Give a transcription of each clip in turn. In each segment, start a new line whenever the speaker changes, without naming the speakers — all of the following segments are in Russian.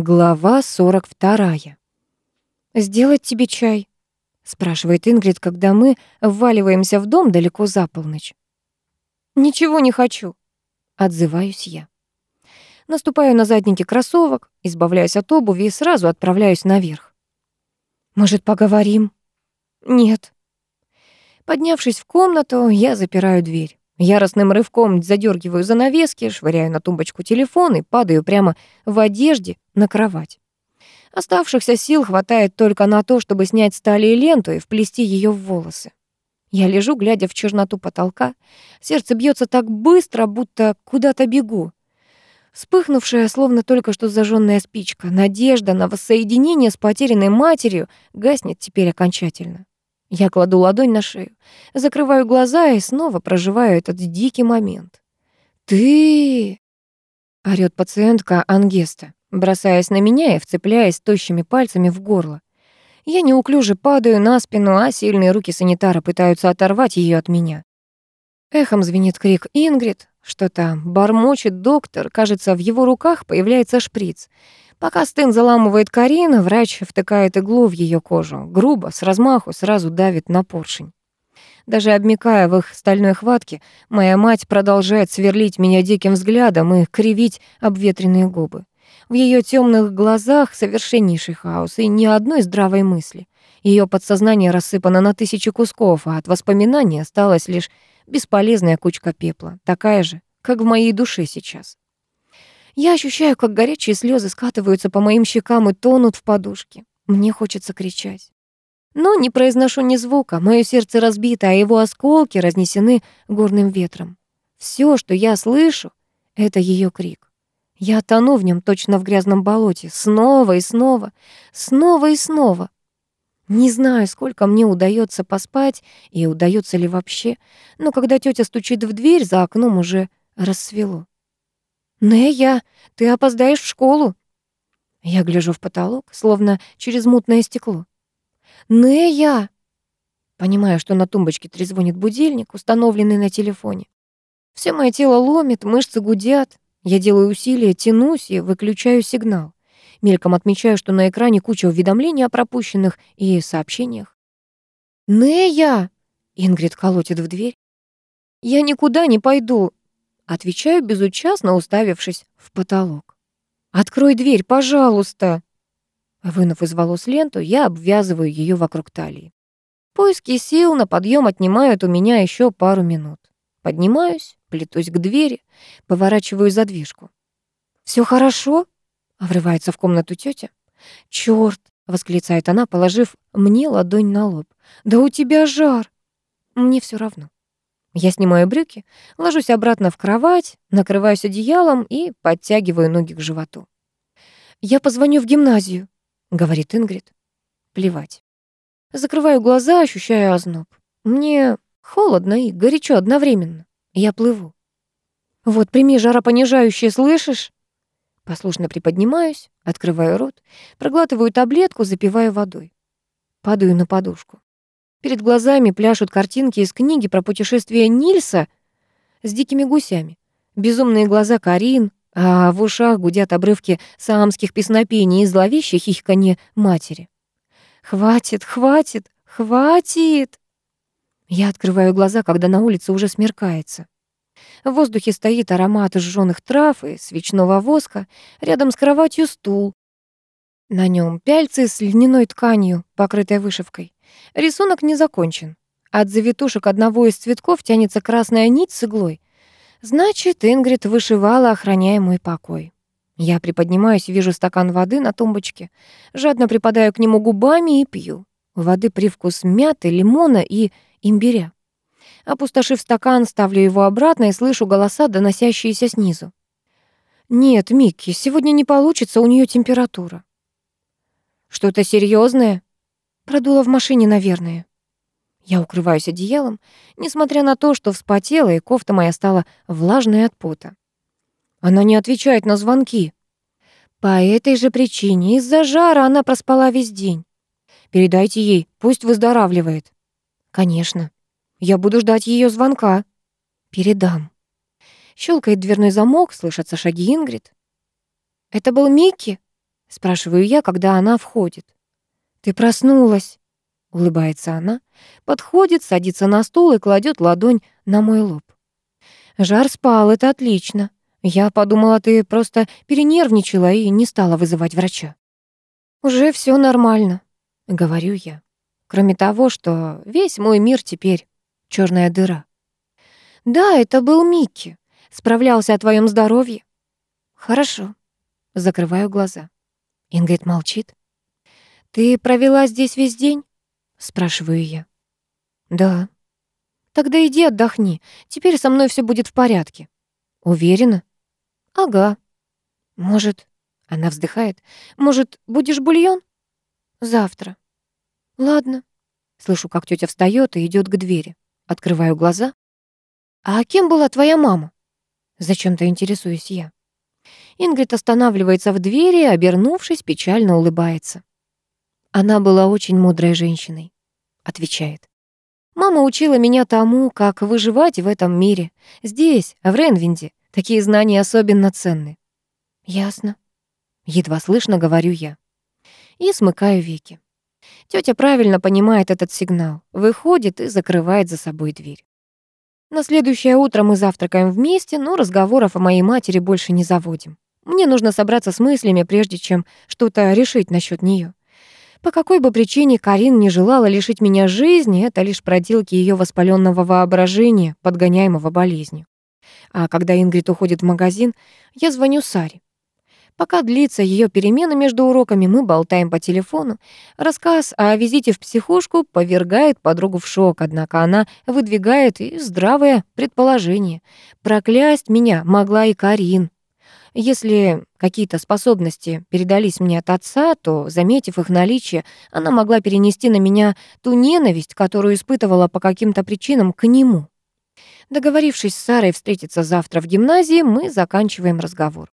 Глава 42. «Сделать тебе чай?» — спрашивает Ингрид, когда мы вваливаемся в дом далеко за полночь. «Ничего не хочу», — отзываюсь я. Наступаю на задники кроссовок, избавляюсь от обуви и сразу отправляюсь наверх. «Может, поговорим?» «Нет». Поднявшись в комнату, я запираю дверь. Яростным рывком задергиваю занавески, швыряю на тумбочку телефон и падаю прямо в одежде на кровать. Оставшихся сил хватает только на то, чтобы снять с талии ленту и вплести ее в волосы. Я лежу, глядя в черноту потолка. Сердце бьется так быстро, будто куда-то бегу. Вспыхнувшая, словно только что зажженная спичка, надежда на воссоединение с потерянной матерью гаснет теперь окончательно. Я кладу ладонь на шею, закрываю глаза и снова проживаю этот дикий момент. «Ты...» — орёт пациентка Ангеста, бросаясь на меня и вцепляясь тощими пальцами в горло. Я неуклюже падаю на спину, а сильные руки санитара пытаются оторвать ее от меня. Эхом звенит крик Ингрид, что-то бормочет доктор, кажется, в его руках появляется шприц. Пока Стэн заламывает Карина, врач втыкает иглу в ее кожу. Грубо, с размаху, сразу давит на поршень. Даже обмикая в их стальной хватке, моя мать продолжает сверлить меня диким взглядом и кривить обветренные губы. В ее темных глазах совершеннейший хаос и ни одной здравой мысли. Ее подсознание рассыпано на тысячи кусков, а от воспоминаний осталась лишь бесполезная кучка пепла, такая же, как в моей душе сейчас. Я ощущаю, как горячие слезы скатываются по моим щекам и тонут в подушке. Мне хочется кричать. Но не произношу ни звука, мое сердце разбито, а его осколки разнесены горным ветром. Все, что я слышу, — это ее крик. Я тону в нем точно в грязном болоте, снова и снова, снова и снова. Не знаю, сколько мне удается поспать и удается ли вообще, но когда тетя стучит в дверь, за окном уже рассвело. «Нея, ты опоздаешь в школу!» Я гляжу в потолок, словно через мутное стекло. «Нея!» Понимаю, что на тумбочке трезвонит будильник, установленный на телефоне. Все мое тело ломит, мышцы гудят. Я делаю усилия, тянусь и выключаю сигнал. Мельком отмечаю, что на экране куча уведомлений о пропущенных и сообщениях. «Нея!» — Ингрид колотит в дверь. «Я никуда не пойду. Отвечаю безучастно, уставившись в потолок. «Открой дверь, пожалуйста!» Вынув из волос ленту, я обвязываю ее вокруг талии. Поиски сил на подъем отнимают у меня еще пару минут. Поднимаюсь, плетусь к двери, поворачиваю задвижку. Все хорошо?» — врывается в комнату тетя. «Чёрт!» — восклицает она, положив мне ладонь на лоб. «Да у тебя жар!» Мне все равно. Я снимаю брюки, ложусь обратно в кровать, накрываюсь одеялом и подтягиваю ноги к животу. «Я позвоню в гимназию», — говорит Ингрид. Плевать. Закрываю глаза, ощущаю озноб. Мне холодно и горячо одновременно. Я плыву. «Вот, прими жаропонижающее, слышишь?» Послушно приподнимаюсь, открываю рот, проглатываю таблетку, запиваю водой. Падаю на подушку. Перед глазами пляшут картинки из книги про путешествие Нильса с дикими гусями. Безумные глаза Карин, а в ушах гудят обрывки самских песнопений и зловещее хихиканье матери. «Хватит, хватит, хватит!» Я открываю глаза, когда на улице уже смеркается. В воздухе стоит аромат сжёных трав и свечного воска, рядом с кроватью стул. На нем пяльцы с льняной тканью, покрытой вышивкой. Рисунок не закончен. От завитушек одного из цветков тянется красная нить с иглой. Значит, Ингрид вышивала, охраняя покой. Я приподнимаюсь, вижу стакан воды на тумбочке, жадно припадаю к нему губами и пью. воды привкус мяты, лимона и имбиря. Опустошив стакан, ставлю его обратно и слышу голоса, доносящиеся снизу. «Нет, Микки, сегодня не получится, у нее температура». «Что-то серьезное? Продуло в машине, наверное. Я укрываюсь одеялом, несмотря на то, что вспотела, и кофта моя стала влажной от пота. Она не отвечает на звонки. По этой же причине, из-за жара она проспала весь день. Передайте ей, пусть выздоравливает. Конечно. Я буду ждать ее звонка. Передам. Щелкает дверной замок, слышатся шаги Ингрид. Это был Микки? Спрашиваю я, когда она входит. «Ты проснулась?» — улыбается она, подходит, садится на стул и кладет ладонь на мой лоб. «Жар спал, это отлично. Я подумала, ты просто перенервничала и не стала вызывать врача». «Уже все нормально», — говорю я. Кроме того, что весь мой мир теперь черная дыра. «Да, это был Микки. Справлялся о твоем здоровье». «Хорошо». Закрываю глаза. Ингрид молчит. «Ты провела здесь весь день?» Спрашиваю я. «Да». «Тогда иди отдохни. Теперь со мной все будет в порядке». «Уверена?» «Ага». «Может...» Она вздыхает. «Может, будешь бульон?» «Завтра». «Ладно». Слышу, как тетя встает и идет к двери. Открываю глаза. «А кем была твоя мама?» Зачем-то интересуюсь я. Ингрид останавливается в двери, обернувшись, печально улыбается. Она была очень мудрой женщиной, отвечает. Мама учила меня тому, как выживать в этом мире. Здесь, в Ренвинде, такие знания особенно ценны. Ясно. Едва слышно говорю я. И смыкаю веки. Тетя правильно понимает этот сигнал, выходит и закрывает за собой дверь. На следующее утро мы завтракаем вместе, но разговоров о моей матери больше не заводим. Мне нужно собраться с мыслями, прежде чем что-то решить насчет нее. По какой бы причине Карин не желала лишить меня жизни, это лишь проделки ее воспаленного воображения, подгоняемого болезнью. А когда Ингрид уходит в магазин, я звоню Саре. Пока длится ее перемена между уроками, мы болтаем по телефону. Рассказ о визите в психушку повергает подругу в шок, однако она выдвигает и здравое предположение. Проклясть меня могла и Карин. Если какие-то способности передались мне от отца, то, заметив их наличие, она могла перенести на меня ту ненависть, которую испытывала по каким-то причинам к нему. Договорившись с Сарой встретиться завтра в гимназии, мы заканчиваем разговор.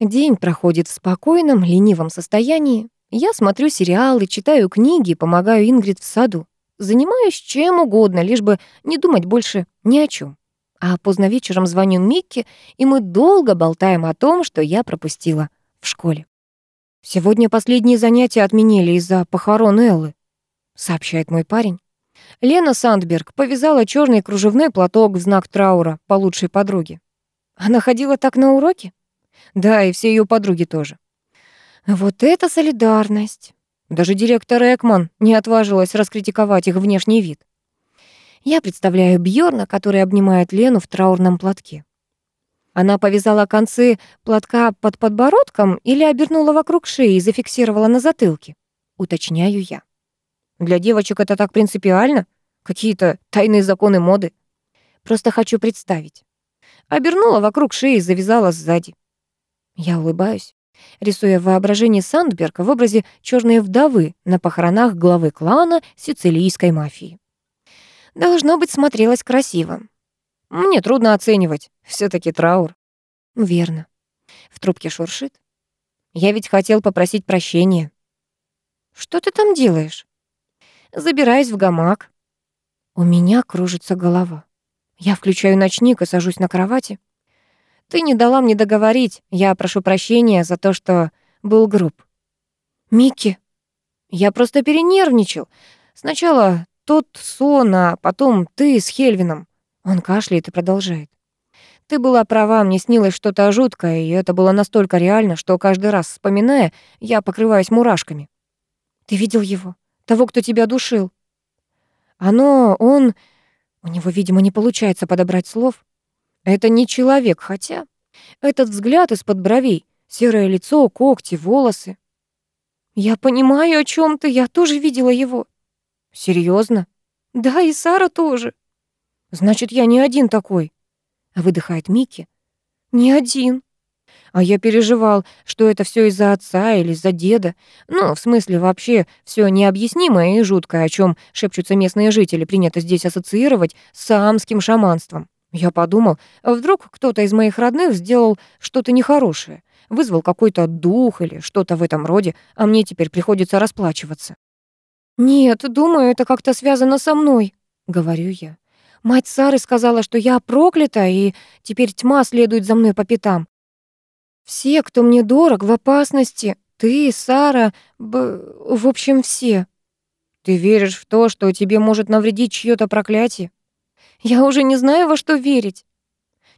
День проходит в спокойном, ленивом состоянии. Я смотрю сериалы, читаю книги, помогаю Ингрид в саду. Занимаюсь чем угодно, лишь бы не думать больше ни о чем. А поздно вечером звоню Микки, и мы долго болтаем о том, что я пропустила в школе. «Сегодня последние занятия отменили из-за похорон Эллы», — сообщает мой парень. Лена Сандберг повязала черный кружевной платок в знак траура по лучшей подруге. Она ходила так на уроки? Да, и все ее подруги тоже. Вот это солидарность. Даже директор Экман не отважилась раскритиковать их внешний вид. Я представляю Бьорна, который обнимает Лену в траурном платке. Она повязала концы платка под подбородком или обернула вокруг шеи и зафиксировала на затылке. Уточняю я. Для девочек это так принципиально? Какие-то тайные законы моды? Просто хочу представить. Обернула вокруг шеи и завязала сзади. Я улыбаюсь, рисуя воображение Сандберга в образе черной вдовы на похоронах главы клана сицилийской мафии. Должно быть, смотрелось красиво. Мне трудно оценивать, все таки траур. Верно. В трубке шуршит. Я ведь хотел попросить прощения. Что ты там делаешь? Забираюсь в гамак. У меня кружится голова. Я включаю ночник и сажусь на кровати. Ты не дала мне договорить. Я прошу прощения за то, что был груб. Микки, я просто перенервничал. Сначала тот сон, а потом ты с Хельвином. Он кашляет и продолжает. Ты была права, мне снилось что-то жуткое, и это было настолько реально, что каждый раз, вспоминая, я покрываюсь мурашками. Ты видел его? Того, кто тебя душил? Оно, он... У него, видимо, не получается подобрать слов. Это не человек, хотя... Этот взгляд из-под бровей, серое лицо, когти, волосы. Я понимаю, о чем ты, я тоже видела его. Серьезно? Да, и Сара тоже. Значит, я не один такой. Выдыхает Микки. Не один. А я переживал, что это все из-за отца или из-за деда. Ну, в смысле, вообще все необъяснимое и жуткое, о чем шепчутся местные жители, принято здесь ассоциировать с саамским шаманством. Я подумал, вдруг кто-то из моих родных сделал что-то нехорошее, вызвал какой-то дух или что-то в этом роде, а мне теперь приходится расплачиваться. «Нет, думаю, это как-то связано со мной», — говорю я. «Мать Сары сказала, что я проклята, и теперь тьма следует за мной по пятам. Все, кто мне дорог, в опасности. Ты, Сара, б... в общем, все. Ты веришь в то, что тебе может навредить чьё-то проклятие? Я уже не знаю, во что верить.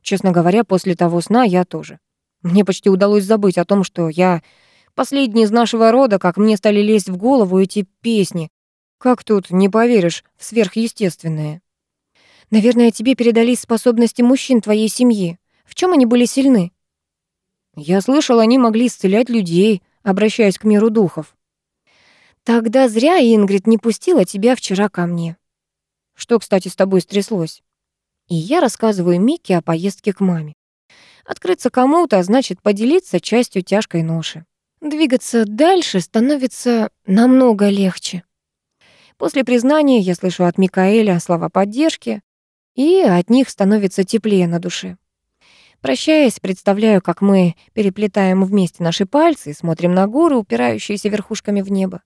Честно говоря, после того сна я тоже. Мне почти удалось забыть о том, что я последний из нашего рода, как мне стали лезть в голову эти песни. Как тут не поверишь в сверхъестественное? Наверное, тебе передались способности мужчин твоей семьи. В чем они были сильны? Я слышал, они могли исцелять людей, обращаясь к миру духов. Тогда зря Ингрид не пустила тебя вчера ко мне. Что, кстати, с тобой стряслось? И я рассказываю Микке о поездке к маме. Открыться кому-то значит поделиться частью тяжкой ноши. Двигаться дальше становится намного легче. После признания я слышу от Микаэля слова поддержки, и от них становится теплее на душе. Прощаясь, представляю, как мы переплетаем вместе наши пальцы и смотрим на горы, упирающиеся верхушками в небо.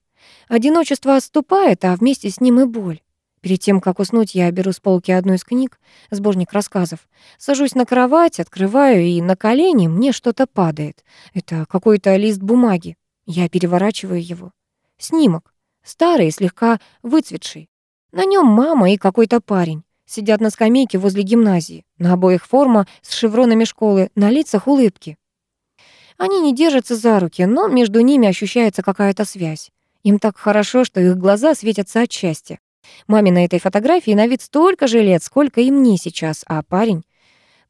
Одиночество отступает, а вместе с ним и боль. Перед тем, как уснуть, я беру с полки одну из книг, сборник рассказов. Сажусь на кровать, открываю, и на колени мне что-то падает. Это какой-то лист бумаги. Я переворачиваю его. Снимок. Старый, слегка выцветший. На нем мама и какой-то парень. Сидят на скамейке возле гимназии. На обоих форма с шевронами школы, на лицах улыбки. Они не держатся за руки, но между ними ощущается какая-то связь. Им так хорошо, что их глаза светятся от счастья. Маме на этой фотографии на вид столько же лет, сколько и мне сейчас, а парень...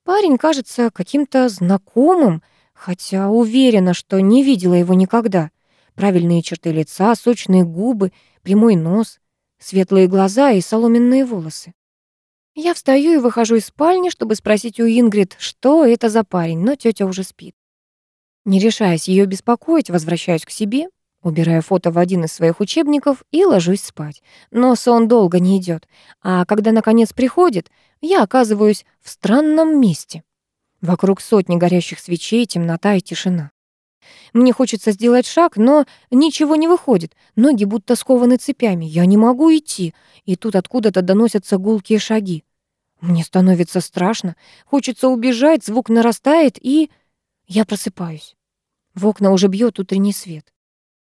Парень кажется каким-то знакомым, хотя уверена, что не видела его никогда. Правильные черты лица, сочные губы, прямой нос, светлые глаза и соломенные волосы. Я встаю и выхожу из спальни, чтобы спросить у Ингрид, что это за парень, но тетя уже спит. Не решаясь ее беспокоить, возвращаюсь к себе, убираю фото в один из своих учебников и ложусь спать. Но сон долго не идет, а когда наконец приходит, я оказываюсь в странном месте. Вокруг сотни горящих свечей, темнота и тишина. Мне хочется сделать шаг, но ничего не выходит. Ноги будто скованы цепями. Я не могу идти. И тут откуда-то доносятся гулкие шаги. Мне становится страшно. Хочется убежать, звук нарастает, и... Я просыпаюсь. В окна уже бьет утренний свет.